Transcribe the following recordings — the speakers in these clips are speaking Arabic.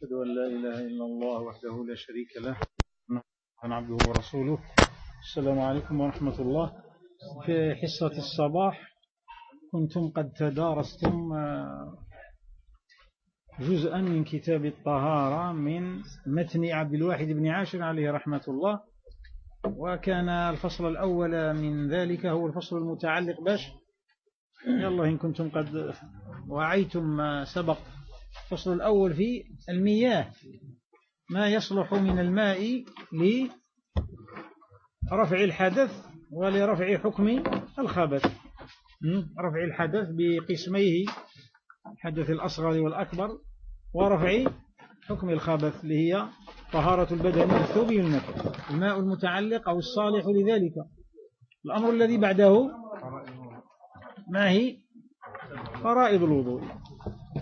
أشهد أن لا إله إلا الله وحده لا شريك له عن عبده ورسوله. السلام عليكم ورحمة الله. في حصة الصباح كنتم قد تدارستم آه، جزءا من كتاب الطهارة من متن عبد الواحد بن عاشر عليه رحمة الله. وكان الفصل الأول من ذلك هو الفصل المتعلق باش. يلا إن كنتم قد وعيتم ما سبق. الفصل الأول في المياه. ما يصلح من الماء لرفع الحدث ولرفع حكم الخبث. رفع الحدث بقسميه الحدث الأصغر والأكبر ورفع حكم الخبث اللي هي طهارة البدن والثوب والنفس الماء المتعلق أو الصالح لذلك. الأمر الذي بعده ما هي؟ فرائض الوضوء.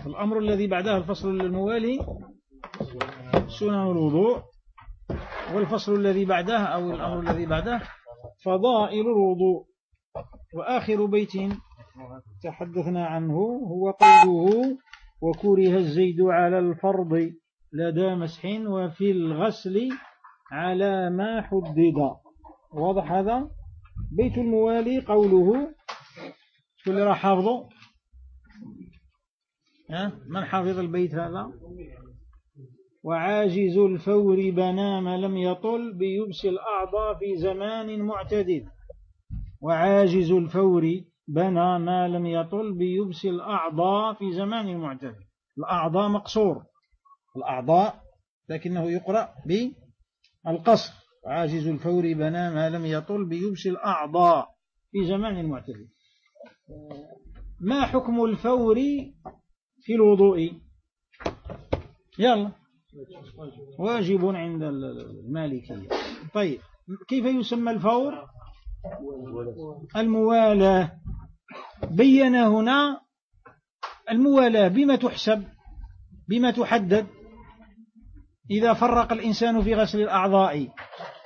الأمر الذي بعدها الفصل الموالي سنن الوضوء والفصل الذي بعده أو الأمر الذي بعده فضائل الوضوء. وآخر بيت تحدثنا عنه هو قوله وكره الزيد على الفرض لدى مسح وفي الغسل على ما حدد. واضح هذا؟ بيت الموالي قوله. شو اللي راح حافظه من حافظ البيت هذا؟ وعاجز الفور بنا ما لم يطل بيبس الأعضاء في زمان معتدل. وعاجز الفور بنى ما لم يطل بيبس الأعضاء في زمان معتدل. الأعضاء مقصور. الأعضاء لكنه يقرأ بالقصر. عاجز الفور بنى ما لم يطل بيبس الأعضاء في زمان معتدل. ما حكم الفور في الوضوء. يلا. واجب عند المالكية. طيب. كيف يسمى الفور؟ الموالاة. بين هنا الموالاة. بما تحسب؟ بما تحدد؟ إذا فرق الإنسان في غسل الأعضاء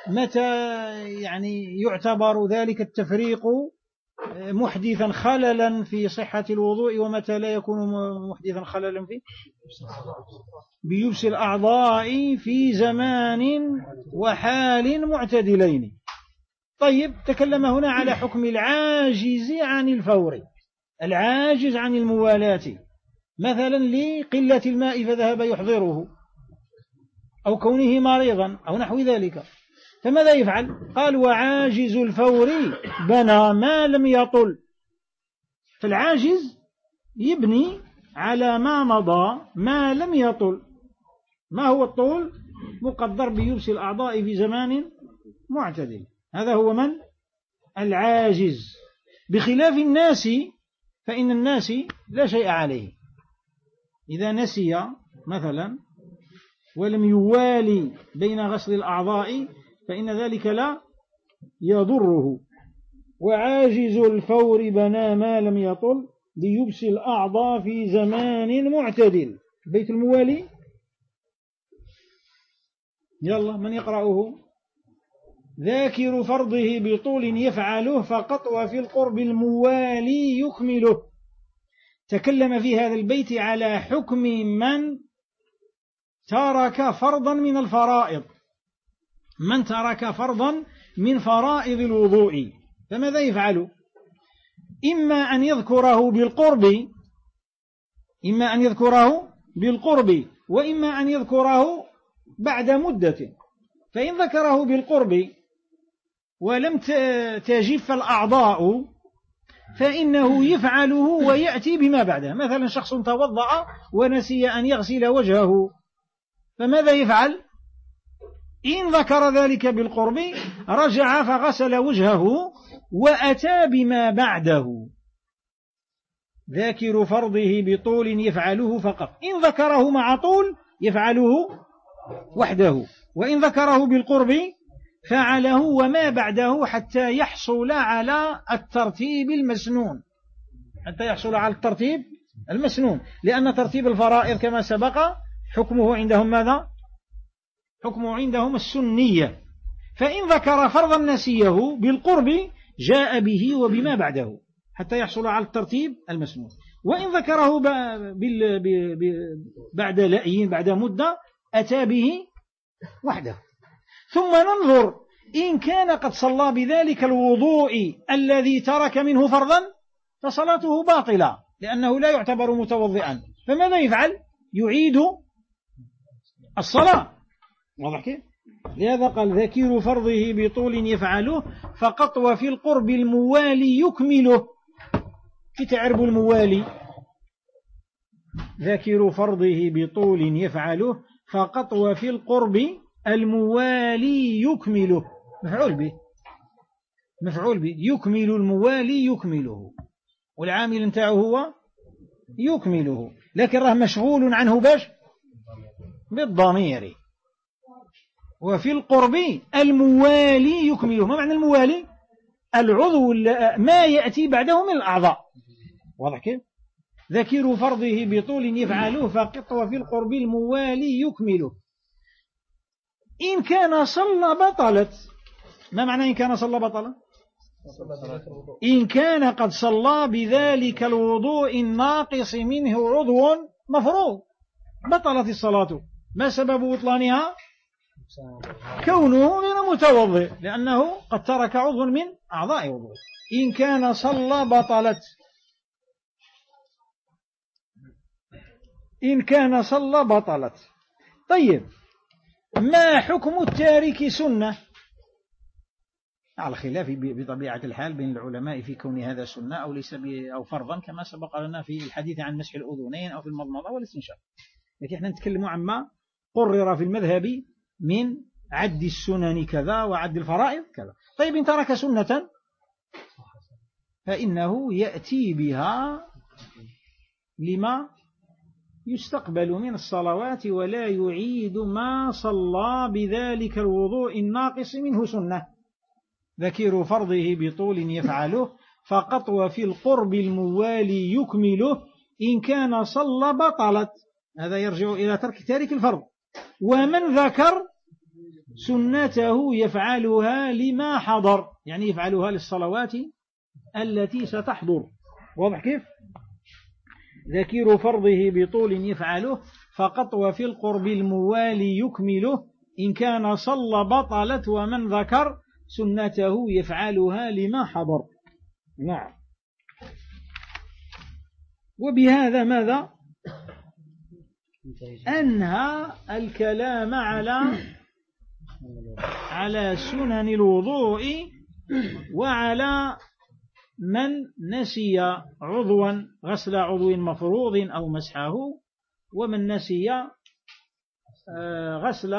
متى يعني يعتبر ذلك التفريق محدثا خللا في صحة الوضوء ومتى لا يكون محدثا خللا في؟ بيبس الأعضاء في زمان وحال معتدلين. طيب تكلم هنا على حكم العاجز عن الفور. العاجز عن الموالاة. مثلا لقلة الماء فذهب يحضره أو كونه مريضا أو نحو ذلك. فماذا يفعل؟ قال وعاجز الفور بنى ما لم يطل. فالعاجز يبني على ما مضى ما لم يطل. ما هو الطول؟ مقدر بيبس الأعضاء في زمان معتدل. هذا هو من؟ العاجز. بخلاف الناس فإن الناس لا شيء عليه. إذا نسي مثلا ولم يوالي بين غسل الأعضاء فإن ذلك لا يضره. وعاجز الفور بنا ما لم يطل ليبسي الأعضاء في زمان معتدل. بيت الموالي. يلا من يقرأه؟ ذاكر فرضه بطول يفعله فقط وفي القرب الموالي يكمله. تكلم في هذا البيت على حكم من ترك فرضا من الفرائض. من ترك فرضا من فرائض الوضوء. فماذا يفعل؟ إما أن يذكره بالقرب إما أن يذكره بالقرب وإما أن يذكره بعد مدة فإن ذكره بالقرب ولم تجف الأعضاء فإنه يفعله ويأتي بما بعده مثلا شخص توضأ ونسي أن يغسل وجهه. فماذا يفعل؟ إن ذكر ذلك بالقرب رجع فغسل وجهه وأتى بما بعده. ذاكر فرضه بطول يفعله فقط. إن ذكره مع طول يفعله وحده. وإن ذكره بالقرب فعله وما بعده حتى يحصل على الترتيب المسنون. حتى يحصل على الترتيب المسنون. لأن ترتيب الفرائض كما سبق حكمه عندهم ماذا؟ حكمه عندهم السنية. فإن ذكر فرضا نسيه بالقرب جاء به وبما بعده حتى يحصل على الترتيب المسموح. وإن ذكره بعد لأي بعد مدة أتى به وحده. ثم ننظر إن كان قد صلى بذلك الوضوء الذي ترك منه فرضا فصلاته باطلة لأنه لا يعتبر متوضئا. فماذا يفعل؟ يعيد الصلاة. واضح كيف؟ لهذا قال ذكير فرضه بطول يفعله فقط وفي القرب الموالي يكمله. كي تعرب الموالي؟ ذكر فرضه بطول يفعله فقط وفي القرب الموالي يكمله. مفعول به. مفعول به. يكمل الموالي يكمله. والعامل نتاعه هو يكمله. لكن راه مشغول عنه باش؟ بالضمير. وفي القرب الموالي يكمله. ما معنى الموالي؟ العضو ما يأتي بعده من الأعضاء. واضح كيف؟ ذكر فرضه بطول يفعله فقط وفي القرب الموالي يكمله. إن كان صلى بطلت. ما معنى إن كان صلى بطلت إن كان قد صلى بذلك الوضوء الناقص منه عضو مفروض. بطلت الصلاة. ما سبب بطلانها؟ كونه غير متوضئ لأنه قد ترك عضو من أعضاء وضوء إن كان صلى بطلت. إن كان صلى بطلت. طيب ما حكم التارك سنة؟ على خلاف بطبيعة الحال بين العلماء في كون هذا سنة أو ليس أو فرضا كما سبق لنا في الحديث عن مسح الأذنين أو في المضمضة والاستنشاق. لكن إحنا نتكلم عما قرر في المذهب من عد السنن كذا وعد الفرائض كذا. طيب إن ترك سنة فإنه يأتي بها لما يستقبل من الصلوات ولا يعيد ما صلى بذلك الوضوء الناقص منه سنة. ذكر فرضه بطول يفعله فقط وفي القرب الموالي يكمله إن كان صلى بطلت. هذا يرجع إلى ترك تارك الفرض. ومن ذكر سنته يفعلها لما حضر يعني يفعلها للصلوات التي ستحضر. واضح كيف؟ ذكير فرضه بطول يفعله فقط وفي القرب الموالي يكمله. إن كان صلى بطلت ومن ذكر سنته يفعلها لما حضر. نعم. وبهذا ماذا؟ أنهى الكلام على على سنن الوضوء وعلى من نسي عضوا غسل عضو مفروض أو مسحه ومن نسي آه، غسل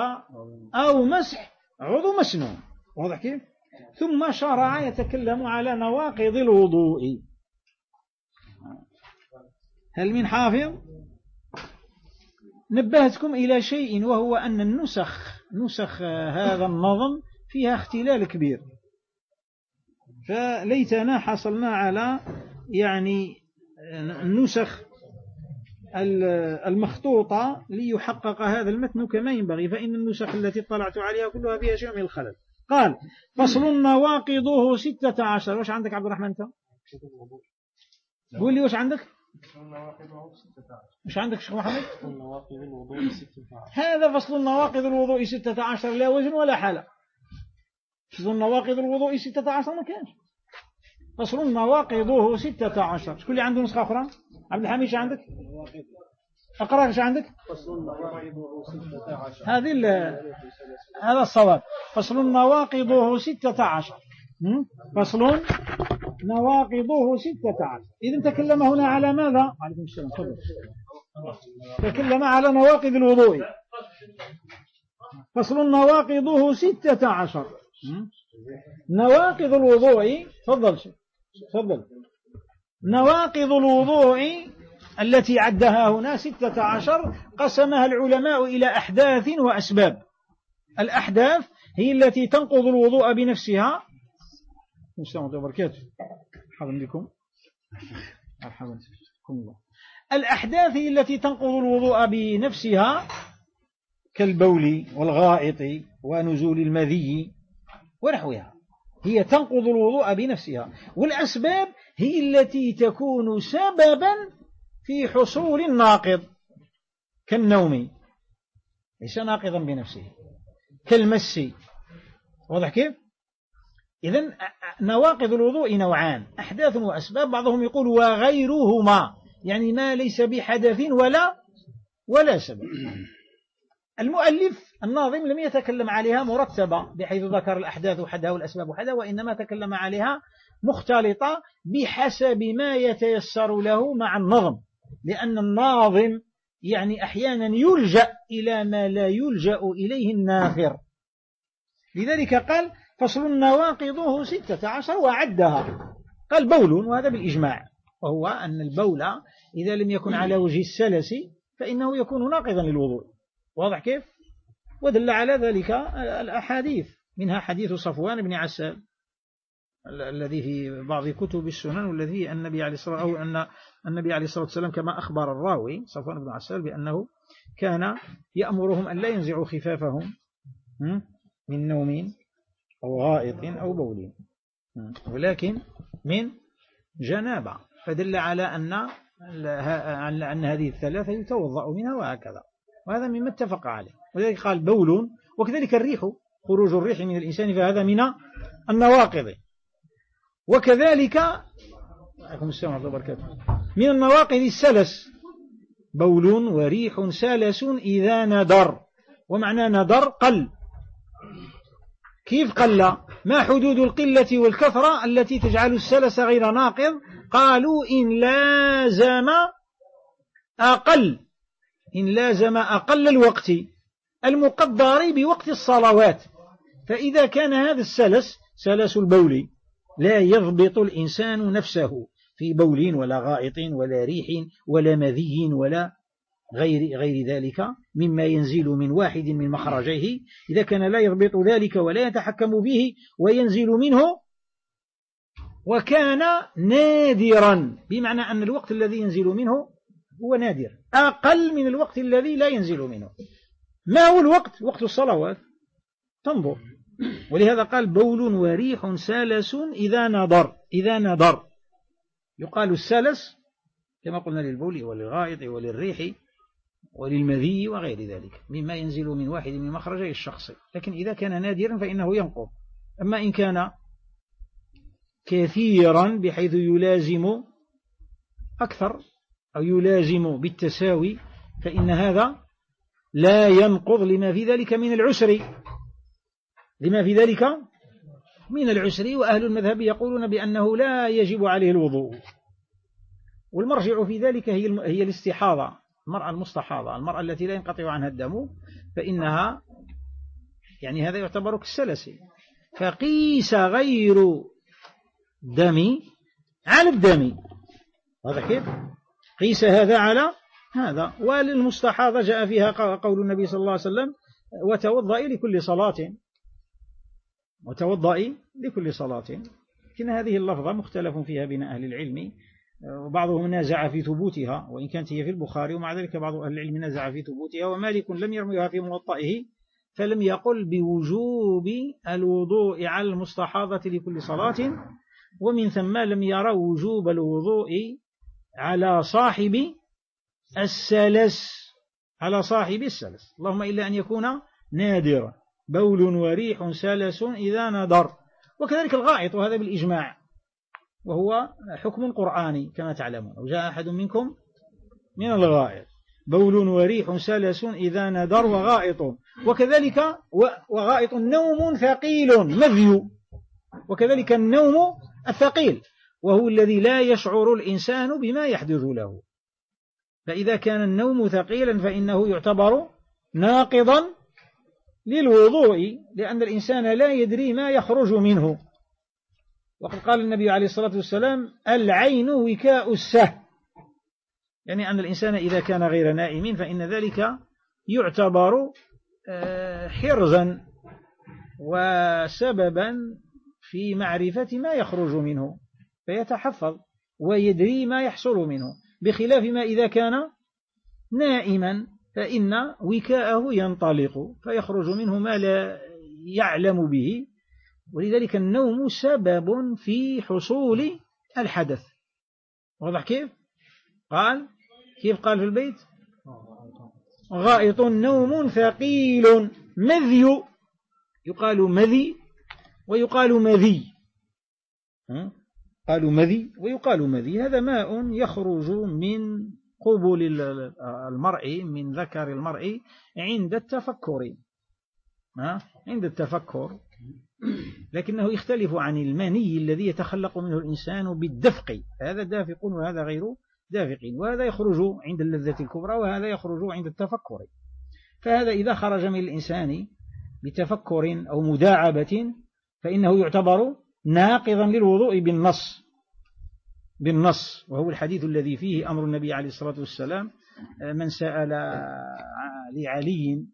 أو مسح عضو مسنون. واضح كيف؟ ثم شرع يتكلم على نواقض الوضوء. هل من حافظ؟ نبهتكم إلى شيء وهو أن النسخ نسخ هذا النظم فيها اختلال كبير. فليتنا حصلنا على يعني النسخ المخطوطة ليحقق هذا المتن كما ينبغي فإن النسخ التي اطلعت عليها كلها فيها شيء من الخلل. قال فصل نواقضه ستة عشر. وش عندك عبد الرحمن؟ أنت؟ قول لي وش عندك؟ مش عندك شيخ محمد؟ هذا فصل النواقض الوضوء ستة عشر لا وزن ولا حالة. فصل النواقض الوضوء ستة عشر ما كانش. فصل نواقضه ستة عشر. شكون اللي عنده نسخة أخرى؟ عبد الحميد شو عندك؟ أقرأ شو عندك؟ هذه هذا الصواب. فصل نواقضه ستة عشر. فصل نواقضه ستة عشر. إذن تكلم هنا على ماذا؟ عليكم السلام تكلم على نواقض الوضوء. فصل نواقضه ستة عشر. نواقض الوضوء تفضل تفضل. نواقض الوضوء التي عدها هنا ستة عشر قسمها العلماء إلى أحداث وأسباب. الأحداث هي التي تنقض الوضوء بنفسها. وبركاته. مرحبا بكم. مرحبا. بكم الله الأحداث التي تنقض الوضوء بنفسها كالبول والغائط ونزول المذي ونحوها هي تنقض الوضوء بنفسها. والأسباب هي التي تكون سببا في حصول الناقض كالنوم ليس ناقضا بنفسه كالمس. واضح كيف؟ إذن نواقض الوضوء نوعان أحداث وأسباب بعضهم يقول وغيرهما يعني ما ليس بحدث ولا ولا سبب. المؤلف الناظم لم يتكلم عليها مرتبة بحيث ذكر الأحداث وحدها والأسباب وحدها وإنما تكلم عليها مختلطة بحسب ما يتيسر له مع النظم. لأن الناظم يعني أحيانا يلجأ إلى ما لا يلجأ إليه الناثر لذلك قال فصل نواقضه ستة عشر وعدها. قال بول وهذا بالإجماع. وهو أن البول إذا لم يكن على وجه السلس فإنه يكون ناقضا للوضوء. واضح كيف؟ ودل على ذلك الأحاديث. منها حديث صفوان بن عسال الذي في بعض كتب السنن والذي النبي عليه الصلاة أو أن النبي عليه الصلاة والسلام كما أخبر الراوي صفوان بن عسال بأنه كان يأمرهم أن لا ينزعوا خفافهم من نوم أو غائط أو بول. ولكن من جنابة فدل على أن أن هذه الثلاثة يتوضأ منها وهكذا. وهذا مما اتفق عليه. ولذلك قال بول وكذلك الريح خروج الريح من الإنسان فهذا من النواقض. وكذلك عليكم السلام ورحمة الله وبركاته. من النواقض السلس. بول وريح سلس إذا ندر. ومعنى ندر قل كيف قل ما حدود القلة والكثرة التي تجعل السلس غير ناقض؟ قالوا إن لازم أقل إن لازم أقل الوقت المقدر بوقت الصلوات. فإذا كان هذا السلس سلس البول لا يضبط الإنسان نفسه في بول ولا غائط ولا ريح ولا مذي ولا غير غير ذلك. مما ينزل من واحد من مخرجيه. إذا كان لا يضبط ذلك ولا يتحكم به وينزل منه وكان نادرا. بمعنى أن الوقت الذي ينزل منه هو نادر. أقل من الوقت الذي لا ينزل منه. ما هو الوقت؟ وقت الصلوات. تنظر. ولهذا قال بول وريح سالس إذا نضر. إذا نضر. يقال السلس كما قلنا للبول وللغائط وللريح. وللمذي وغير ذلك مما ينزل من واحد من مخرجي الشخص. لكن إذا كان نادرا فإنه ينقض. أما إن كان كثيرا بحيث يلازم أكثر أو يلازم بالتساوي فإن هذا لا ينقض لما في ذلك من العسر. لما في ذلك من العسر. وأهل المذهب يقولون بأنه لا يجب عليه الوضوء. والمرجع في ذلك هي هي الاستحاضة. المرأة المستحاضة المرأة التي لا ينقطع عنها الدم فإنها يعني هذا يعتبر كالسلس. فقيس غير دم على الدم. هذا كيف؟ قيس هذا على هذا. وللمستحاضة جاء فيها قول النبي صلى الله عليه وسلم وتوضئي لكل صلاة. وتوضئي لكل صلاة. لكن هذه اللفظة مختلف فيها بين أهل العلم. وبعضهم نازع في ثبوتها وإن كانت هي في البخاري ومع ذلك بعض أهل العلم نازع في ثبوتها ومالك لم يرميها في موطئه فلم يقل بوجوب الوضوء على المستحاضة لكل صلاة ومن ثم لم يرى وجوب الوضوء على صاحب السلس على صاحب السلس. اللهم إلا أن يكون نادرا. بول وريح سلس إذا نضر. وكذلك الغائط وهذا بالإجماع. وهو حكم قرآني كما تعلمون. وجاء أحد منكم من الغائط. بول وريح سلس إذا ندر وغائط. وكذلك وغائط نوم ثقيل مذي وكذلك النوم الثقيل. وهو الذي لا يشعر الإنسان بما يحدث له. فإذا كان النوم ثقيلا فإنه يعتبر ناقضا للوضوء لأن الإنسان لا يدري ما يخرج منه. وقد قال النبي عليه الصلاة والسلام العين وكاء السه يعني أن الإنسان إذا كان غير نائم فإن ذلك يعتبر آه، حرزا وسببا في معرفة ما يخرج منه فيتحفظ ويدري ما يحصل منه. بخلاف ما إذا كان نائما فإن وكاءه ينطلق فيخرج منه ما لا يعلم به. ولذلك النوم سبب في حصول الحدث. واضح كيف؟ قال كيف قال في البيت؟ غائط نوم ثقيل مذي. يقال مذي ويقال مذي. قالوا مذي ويقال مذي. هذا ماء يخرج من قبول المرء من ذكر المرء عند التفكر. عند التفكر. لكنه يختلف عن المني الذي يتخلق منه الإنسان بالدفق. هذا دافق وهذا غير دافق وهذا يخرج عند اللذة الكبرى وهذا يخرج عند التفكر. فهذا إذا خرج من الإنسان بتفكر أو مداعبة فإنه يعتبر ناقضا للوضوء بالنص. بالنص. وهو الحديث الذي فيه أمر النبي عليه الصلاة والسلام من سأل لعلي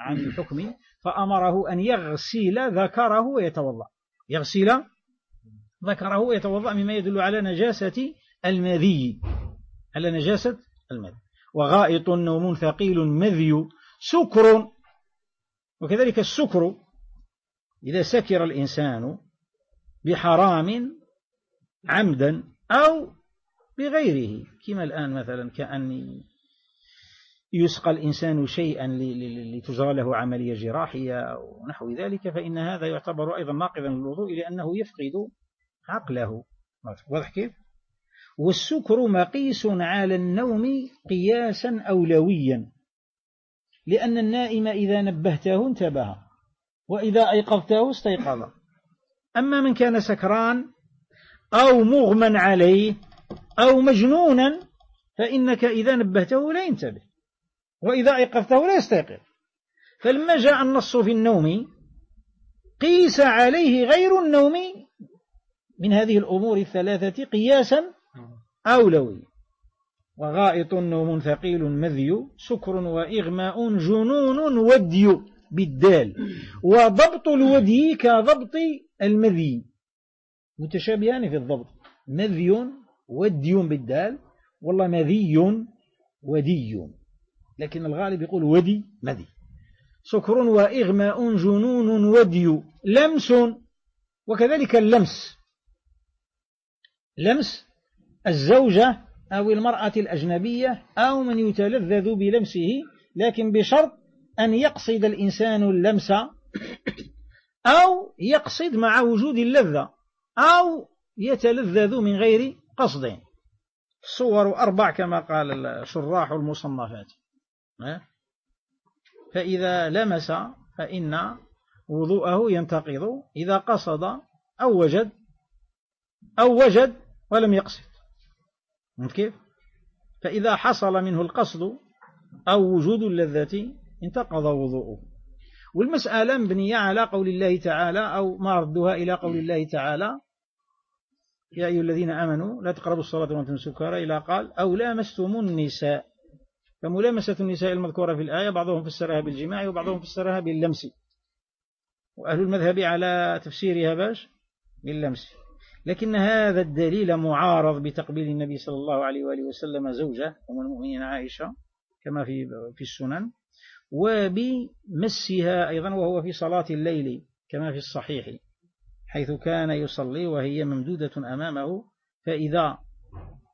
عن الحكم فأمره أن يغسل ذكره ويتوضأ. يغسل ذكره ويتوضأ مما يدل على نجاسة المذي. على نجاسة المذي. وغائط نوم ثقيل مذي. سكر. وكذلك السكر. إذا سكر الإنسان بحرام عمدا أو بغيره. كما الآن مثلا كأن يسقى الإنسان شيئا لتجرى له عملية جراحية ونحو ذلك فإن هذا يعتبر أيضا ناقضا للوضوء لأنه يفقد عقله. واضح كيف؟ والسكر مقيس على النوم قياسا أولويا لأن النائم إذا نبهته انتبه وإذا أيقظته استيقظ. أما من كان سكران أو مغمى عليه أو مجنونا فإنك إذا نبهته لا ينتبه. وإذا أيقظته لا يستيقظ. فلما جاء النص في النوم قيس عليه غير النوم من هذه الأمور الثلاثة قياسا أولوي. وغائط نوم ثقيل مذي سكر وإغماء جنون ودي بالدال. وضبط الودي كضبط المذي. متشابهان في الضبط. مذي ودي بالدال والله مذي ودي. لكن الغالب يقول ودي مذي سكر وإغماء جنون ودي. لمس وكذلك اللمس. لمس الزوجة أو المرأة الأجنبية أو من يتلذذ بلمسه لكن بشرط أن يقصد الإنسان اللمس أو يقصد مع وجود اللذة أو يتلذذ من غير قصد. الصور أربع كما قال شراح المصنفات. فإذا لمس فإن وضوءه ينتقض إذا قصد أو وجد أو وجد ولم يقصد. كيف؟ فإذا حصل منه القصد أو وجود اللذة انتقض وضوءه. والمسألة مبنية على قول الله تعالى أو ما ردها إلى قول الله تعالى. يا أيها الذين آمنوا لا تقربوا الصلاة وأنتم سكارى. إلى قال أو لامستم النساء. فملامسة النساء المذكورة في الآية بعضهم فسرها بالجماع وبعضهم فسرها باللمس. وأهل المذهب على تفسيرها باش باللمس. لكن هذا الدليل معارض بتقبيل النبي صلى الله عليه وآله وسلم زوجة أم المؤمنين عائشة كما في في السنن وبمسها أيضا وهو في صلاة الليل كما في الصحيح حيث كان يصلي وهي ممدودة أمامه فإذا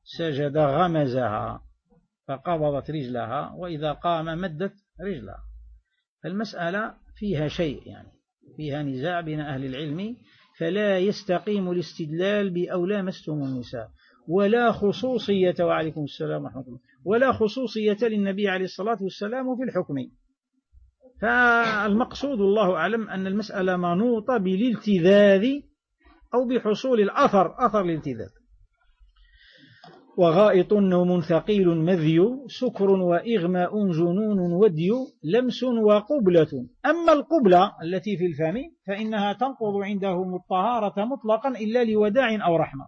سجد غمزها. فقبضت رجلها وإذا قام مدت رجلها. المسألة فيها شيء يعني فيها نزاع بين أهل العلم فلا يستقيم الاستدلال بأولى مستم النساء. ولا خصوصية وعليكم السلام ورحمة الله. ولا خصوصية للنبي عليه الصلاة والسلام في الحكم. فالمقصود الله أعلم أن المسألة منوطة بالالتذاذ أو بحصول الأثر أثر الالتذاذ. وغائط نوم ثقيل مذي سكر وإغماء جنون ودي لمس وقبلة. أما القبلة التي في الفم فإنها تنقض عندهم الطهارة مطلقا إلا لوداع أو رحمة.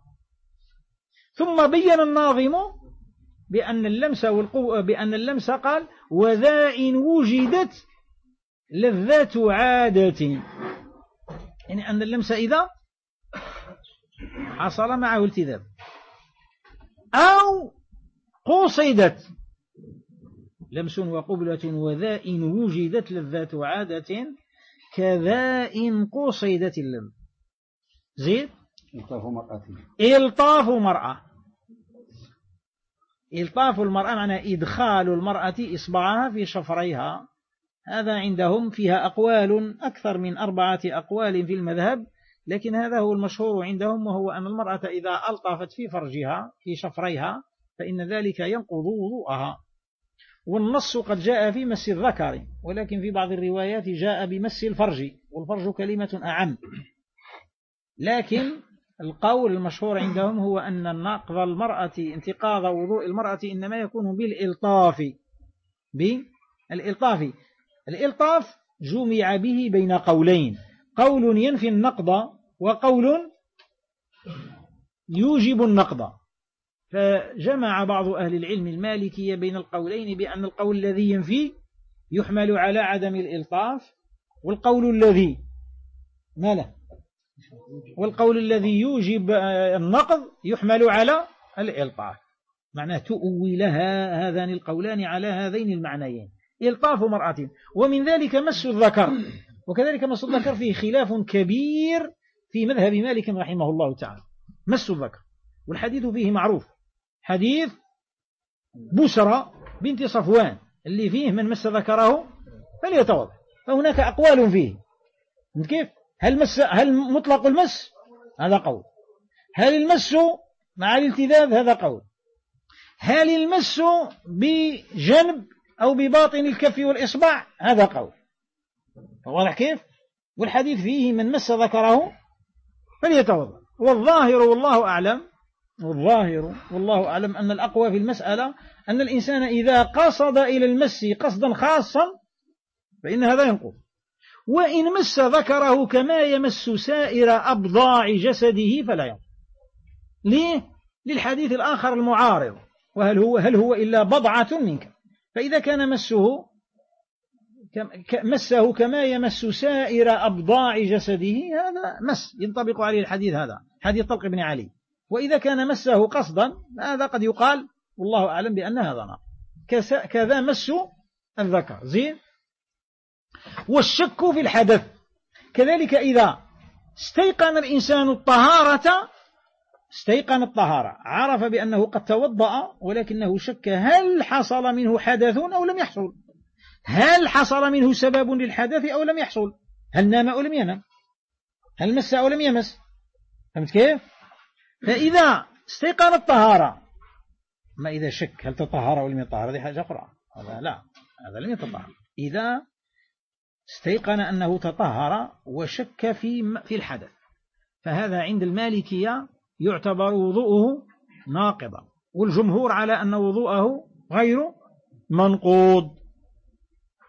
ثم بين الناظم بأن اللمس والقو... بأن اللمس قال وذا إن وجدت لذة عادة. يعني أن اللمس إذا حصل معه التذاب. أو قصدت لمس وقبلة وذا إن وجدت لذات عادة كذا إن قصدت اللم. زيد إلطاف مرأة إلطاف مرأة إلطاف المرأة معنى إدخال المرأة إصبعها في شفريها. هذا عندهم فيها أقوال أكثر من أربعة أقوال في المذهب. لكن هذا هو المشهور عندهم وهو أن المرأة إذا ألطفت في فرجها في شفريها فإن ذلك ينقض وضوءها. والنص قد جاء في مس الذكر ولكن في بعض الروايات جاء بمس الفرج والفرج كلمة أعم. لكن القول المشهور عندهم هو أن نقض المرأة انتقاض وضوء المرأة إنما يكون بالإلطاف بالإلطاف. الإلطاف جمع به بين قولين. قول ينفي النقض وقول يوجب النقض. فجمع بعض أهل العلم المالكية بين القولين بأن القول الذي ينفي يحمل على عدم الإلطاف والقول الذي ما له؟ والقول الذي يوجب النقض يحمل على الإلطاف. معناه تؤولها هذان القولان على هذين المعنيين. إلطاف مرأة. ومن ذلك مس الذكر. وكذلك مس الذكر فيه خلاف كبير في مذهب مالك رحمه الله تعالى. مس الذكر. والحديث فيه معروف. حديث بسرى بنت صفوان. اللي فيه من مس ذكره فليتوضأ. فهناك أقوال فيه. كيف؟ هل, مس هل مطلق المس؟ هذا قول. هل المس مع الالتذاذ؟ هذا قول. هل المس بجنب أو بباطن الكف والإصبع؟ هذا قول. واضح كيف؟ والحديث فيه من مس ذكره فليتوضا والظاهر والله أعلم والظاهر والله أعلم أن الأقوى في المسألة أن الإنسان إذا قصد إلى المس قصدا خاصا فإن هذا ينقض وإن مس ذكره كما يمس سائر أبضاع جسده فلا ينقض ليه؟ للحديث الآخر المعارض. وهل هو هل هو إلا بضعة منك؟ فإذا كان مسه مسه كما يمس سائر أبضاع جسده. هذا مس ينطبق عليه الحديث هذا حديث طلق بن علي. وإذا كان مسه قصدا هذا قد يقال والله أعلم بأن هذا نار. كذا مس الذكر. زين؟ والشك في الحدث. كذلك إذا استيقن الإنسان الطهارة استيقن الطهارة. عرف بأنه قد توضأ ولكنه شك هل حصل منه حدث أو لم يحصل. هل حصل منه سبب للحدث أو لم يحصل؟ هل نام أو لم ينام؟ هل مس أو لم يمس؟ فهمت كيف؟ فإذا استيقن الطهارة ما إذا شك هل تطهر أو لم يطهر هذه حاجة أخرى. هذا لا هذا لم يتطهر. إذا استيقن أنه تطهر وشك في في الحدث فهذا عند المالكية يعتبر وضوءه ناقضا والجمهور على أن وضوءه غير منقوض.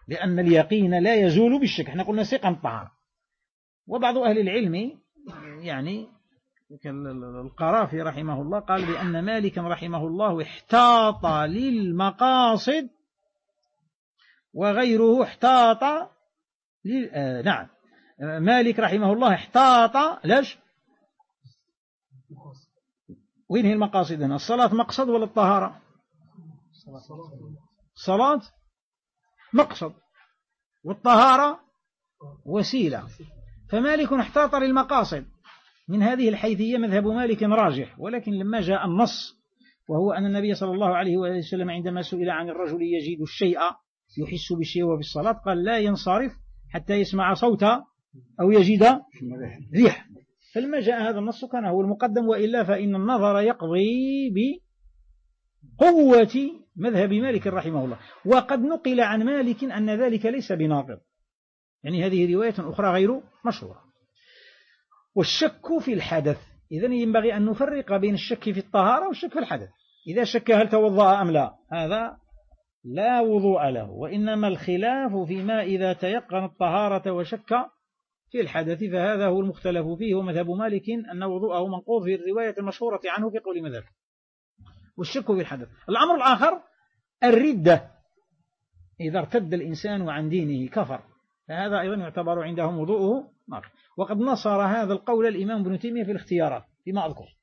لأن اليقين لا يزول بالشك. إحنا قلنا سيقا الطهارة وبعض أهل العلم يعني القرافي رحمه الله قال بأن مالكا رحمه الله احتاط للمقاصد وغيره احتاط لل... آه نعم. مالك رحمه الله احتاط ليش؟ وين هي المقاصد هنا؟ الصلاة مقصد ولا الطهارة؟ صلاة؟ مقصد والطهارة وسيلة. فمالك احتاط للمقاصد. من هذه الحيثية مذهب مالك راجح ولكن لما جاء النص وهو أن النبي صلى الله عليه وسلم عندما سئل عن الرجل يجد الشيء يحس بالشيء وهو بالصلاة قال لا ينصرف حتى يسمع صوتا أو يجد ريح. فلما جاء هذا النص كان هو المقدم وإلا فإن النظر يقضي بقوة مذهب مالك رحمه الله. وقد نقل عن مالك أن ذلك ليس بناقض. يعني هذه رواية أخرى غير مشهورة. والشك في الحدث. إذن ينبغي أن نفرق بين الشك في الطهارة والشك في الحدث. إذا شك هل توضأ أم لا؟ هذا لا وضوء له. وإنما الخلاف فيما إذا تيقن الطهارة وشك في الحدث. فهذا هو المختلف فيه. ومذهب مالك أن وضوءه منقوض في الرواية المشهورة عنه في قول مذهب. والشك في الحدث. الأمر الآخر الردة. إذا ارتد الإنسان عن دينه كفر. فهذا أيضا يعتبر عندهم وضوءه نار. وقد نصر هذا القول الإمام ابن تيمية في الاختيارات فيما أذكر.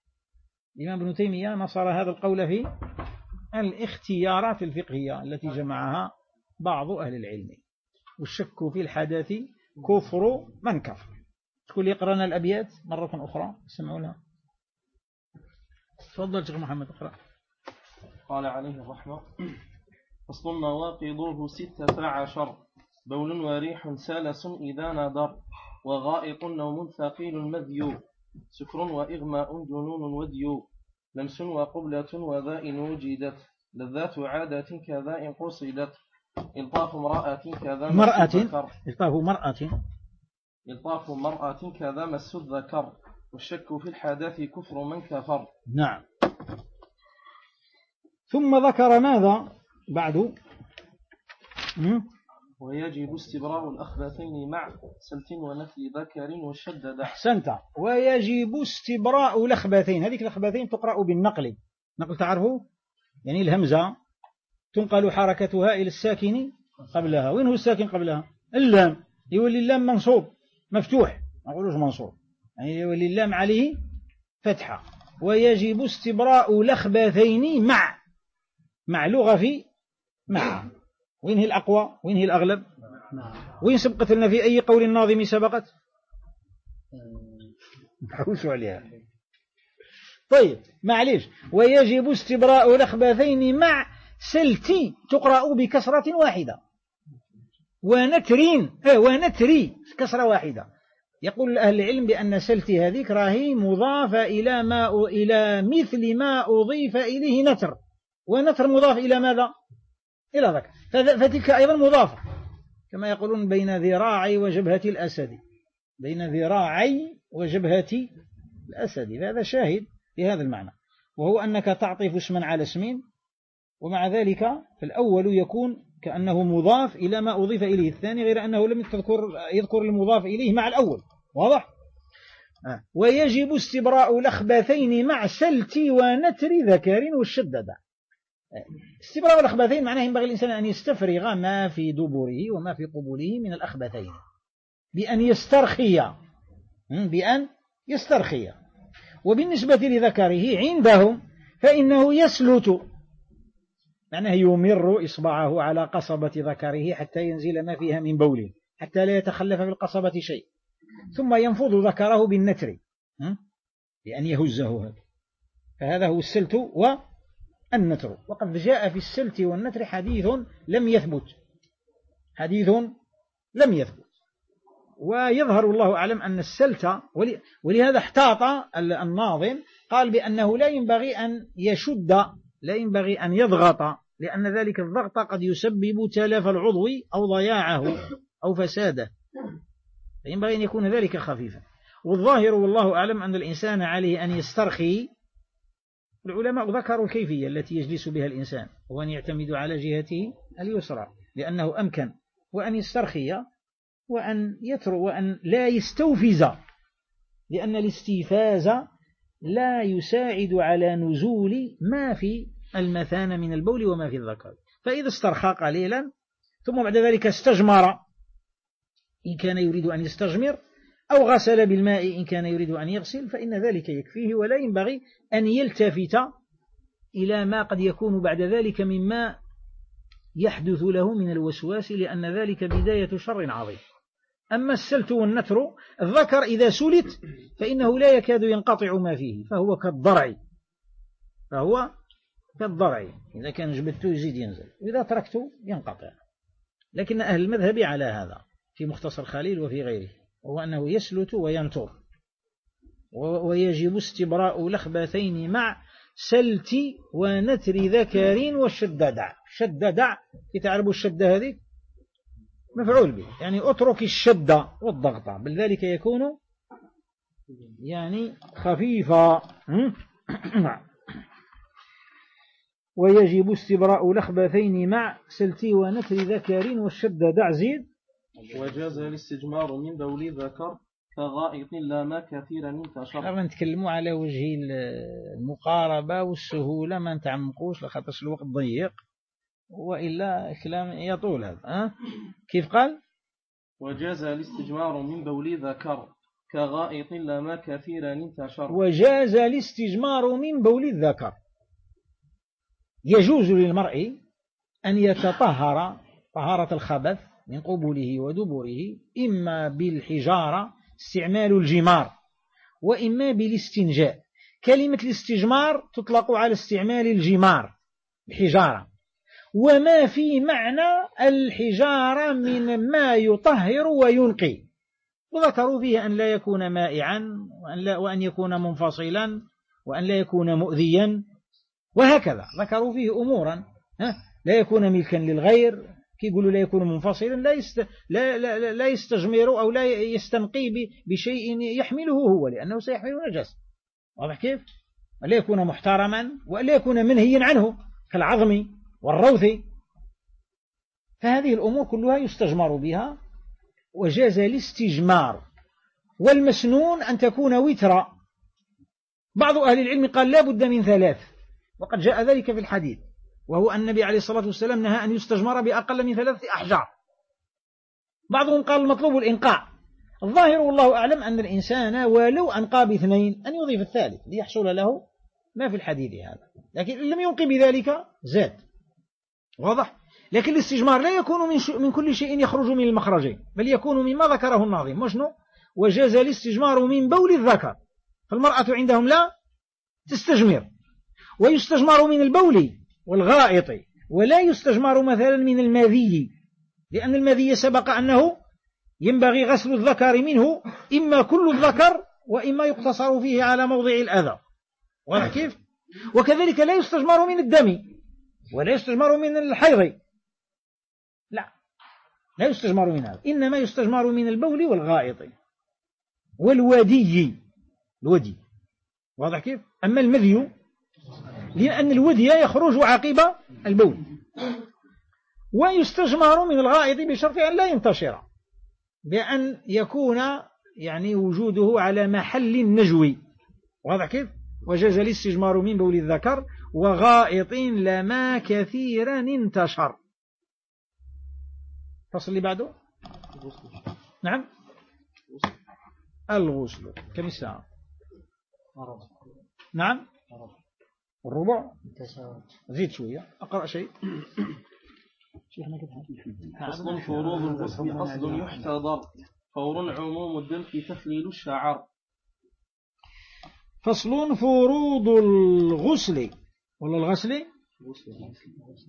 الإمام ابن تيمية نصر هذا القول في الاختيارات الفقهية التي جمعها بعض أهل العلم. والشك في الحدث كفر من كفر. تقول يقرأنا الأبيات مرة أخرى؟ سمعوا لها تفضل شيخ محمد اقرأ. قال عليه الرحمة فصل نواقضه ستة عشر بول وريح سالس إذا نادر وغائط نوم ثقيل مذيو سكر وإغماء جنون وديو لمس وقبلة وذاء وجدت لذات عادة كذا قصدت إلطاف امرأة كذا مرأة إلطاف مرأة إلطاف مرأة كذا مس الذكر والشك في الحدث كفر من كفر. نعم. ثم ذكر ماذا بعد؟ ويجب استبراء الأخبثين مع سلت ونفي ذكر وشدد أحسنت. ويجب استبراء الأخبثين. هذه الأخبثين تقرأ بالنقل. نقل تعرفه؟ يعني الهمزة تنقل حركتها إلى الساكن قبلها. وين هو الساكن قبلها؟ اللام. يولي اللام منصوب. مفتوح. ما أقولوش منصوب. يعني يولي اللام عليه فتحة. ويجب استبراء الأخبثين مع مع لغة في مع وين هي الأقوى؟ وين هي الأغلب؟ وين سبقت لنا في أي قول الناظم سبقت؟ حوسوا عليها. طيب معليش. ويجب استبراء الأخبثين مع سلتي تقرأ بكسرة واحدة. ونترين آه ونتري كسرة واحدة. يقول أهل العلم بأن سلتي هذيك راهي مضافة إلى ما إلى مثل ما أضيف إليه نتر. ونتر مضاف إلى ماذا؟ إلى ذكر فتلك أيضا مضافة. كما يقولون بين ذراعي وجبهة الأسد. بين ذراعي وجبهة الأسد. فهذا شاهد لهذا المعنى. وهو أنك تعطف اسما على اسم ومع ذلك فالأول يكون كأنه مضاف إلى ما أضيف إليه. الثاني غير أنه لم تذكر يذكر المضاف إليه مع الأول. واضح؟ آه. ويجب استبراء الأخبثين مع سلت ونتر ذكر والشدد استبراء الأخبثين معناه ينبغي الإنسان أن يستفرغ ما في دبره وما في قبوله من الأخبثين. بأن يسترخي. بأن يسترخي. وبالنسبة لذكره عندهم فإنه يسلت. معناه يمر إصبعه على قصبة ذكره حتى ينزل ما فيها من بوله حتى لا يتخلف في القصبة شيء. ثم ينفض ذكره بالنتر. بأن يهزه. هذا فهذا هو السلت والنتر وقد جاء في السلت والنتر حديث لم يثبت. حديث لم يثبت. ويظهر الله أعلم أن السلت ولهذا احتاط الناظم قال بأنه لا ينبغي أن يشد لا ينبغي أن يضغط لأن ذلك الضغط قد يسبب تلف العضو أو ضياعه أو فساده. فينبغي أن يكون ذلك خفيفا. والظاهر والله أعلم أن الإنسان عليه أن يسترخي العلماء ذكروا الكيفية التي يجلس بها الإنسان وأن يعتمد على جهته اليسرى لأنه أمكن وأن يسترخي وأن يترو وأن لا يستوفز لأن الاستيفاز لا يساعد على نزول ما في المثانة من البول وما في الذكر. فإذا استرخى قليلا ثم بعد ذلك استجمر. إن كان يريد أن يستجمر أو غسل بالماء إن كان يريد أن يغسل فإن ذلك يكفيه ولا ينبغي أن يلتفت إلى ما قد يكون بعد ذلك مما يحدث له من الوسواس لأن ذلك بداية شر عظيم. أما السلت والنتر الذكر إذا سلت فإنه لا يكاد ينقطع ما فيه فهو كالضرع. فهو كالضرع. إذا كان جبدته يزيد ينزل وإذا تركته ينقطع. لكن أهل المذهب على هذا في مختصر خليل وفي غيره. وهو أنه يسلت وينتر ويجب استبراء لخبثين مع سلت ونتر ذكر والشددع شددع تعرفوا الشدة هذه؟ مفعول به. يعني اترك الشدة والضغط. بل ذلك يكون يعني خفيفا. ويجب استبراء الأخبثين مع سلتي ونكر ذكر والشد دع زيد. وجاز الاستجمار من بول ذكر كغائط لا ما كثيرا انتشر ما نتكلموا على وجه المقاربة والسهولة ما نتعمقوش لخاطرش الوقت ضيق وإلا كلام يطول هذا أه؟ كيف قال؟ وجاز الاستجمار من بول ذكر كغائط لا ما كثيرا انتشر وجاز الاستجمار من بول الذكر يجوز للمرء أن يتطهر طهارة الخبث من قبله ودبره إما بالحجارة استعمال الجمار وإما بالاستنجاء. كلمة الاستجمار تطلق على استعمال الجمار الحجارة. وما في معنى الحجارة من ما يطهر وينقي. وذكروا فيه أن لا يكون مائعا وأن, لا وأن يكون منفصلا وأن لا يكون مؤذيا وهكذا. ذكروا فيه أمورا لا يكون ملكا للغير كي يقولوا لا يكون منفصلا لا, يست... لا, لا, لا يستجمر أو لا يستنقي بشيء يحمله هو لأنه سيحمل نجس واضح كيف؟ لا يكون محترما ولا يكون منهيا عنه كالعظم والروث. فهذه الأمور كلها يستجمر بها وجاز الاستجمار. والمسنون أن تكون وترا بعض أهل العلم قال لا بد من ثلاث وقد جاء ذلك في الحديث. وهو أن النبي عليه الصلاة والسلام نهى أن يستجمر بأقل من ثلاثة أحجار. بعضهم قال المطلوب الإنقاء. الظاهر والله أعلم أن الإنسان ولو أنقى باثنين أن يضيف الثالث ليحصل له ما في الحديث هذا. لكن إن لم ينقي بذلك زاد. واضح؟ لكن الاستجمار لا يكون من, من كل شيء يخرج من المخرجين بل يكون مما ذكره الناظم. وشنو؟ وجاز الاستجمار من بول الذكر. فالمرأة عندهم لا تستجمر. ويستجمر من البول والغائط ولا يستجمر مثلا من المذي لأن المذي سبق أنه ينبغي غسل الذكر منه إما كل الذكر وإما يقتصر فيه على موضع الأذى. واضح كيف؟ وكذلك لا يستجمر من الدم ولا يستجمر من الحيض. لا لا يستجمر من هذا إنما يستجمر من البول والغائط. والودي الودي واضح كيف؟ أما المذي لأن الودي يخرج عقب البول. ويستجمر من الغائط بشرط أن لا ينتشر بأن يكون يعني وجوده على محل النجو. واضح كيف؟ وجاز الاستجمار من بول الذكر وغائط لما كثيرا انتشر. فصل اللي بعده. نعم. الغسل. كم الساعة؟ نعم. الربع. زيد شوية. أقرأ شيء. فصل فروض الغسل قصد يحتضر. فور عموم الدلك تخليل الشعر. فصل فروض الغسل. ولا الغسل؟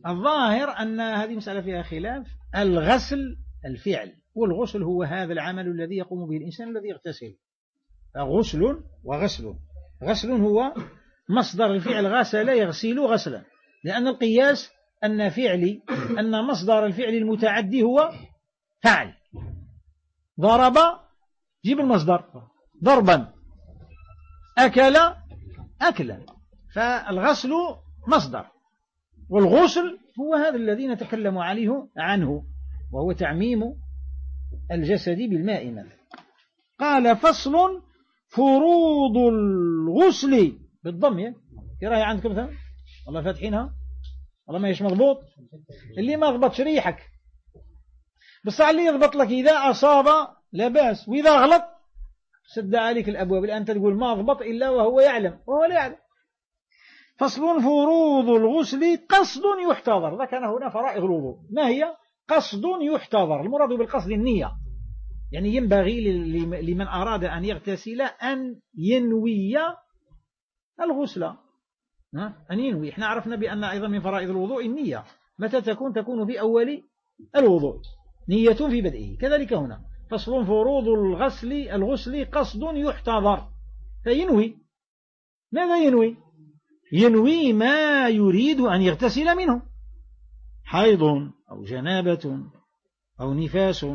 الظاهر أن هذه مسألة فيها خلاف. الغسل الفعل. والغسل هو هذا العمل الذي يقوم به الإنسان الذي يغتسل. غسل وغسل. غسل هو مصدر الفعل غسل يغسل غسلا. لأن القياس أن فعلي أن مصدر الفعل المتعدي هو فعل ضرب جيب المصدر. ضربا. أكل أكلا. فالغسل مصدر. والغسل هو هذا الذي نتكلم عليه عنه. وهو تعميم الجسد بالماء مثلا. قال فصل فروض الغسل. بالضم كراهي عندكم مثلا؟ والله فاتحينها. والله ما هيش مضبوط. اللي ما ضبط شريحك بس اللي يضبط لك إذا أصاب لا بأس. وإذا غلط سد عليك الأبواب. الآن تقول ما ضبط إلا وهو يعلم. وهو لا يعلم. فصل فروض الغسل قصد يحتضر. ذكر هنا فرائض الوضوء. ما هي؟ قصد يحتضر. المراد بالقصد النية. يعني ينبغي لمن أراد أن يغتسل أن ينوي الغسل. أن ينوي إحنا عرفنا بأن أيضا من فرائض الوضوء النية. متى تكون؟ تكون في أول الوضوء. نية في بدئه. كذلك هنا. فصل فروض الغسل الغسل قصد يحتضر. فينوي ماذا ينوي؟ ينوي ما يريد أن يغتسل منه. حيض أو جنابة أو نفاس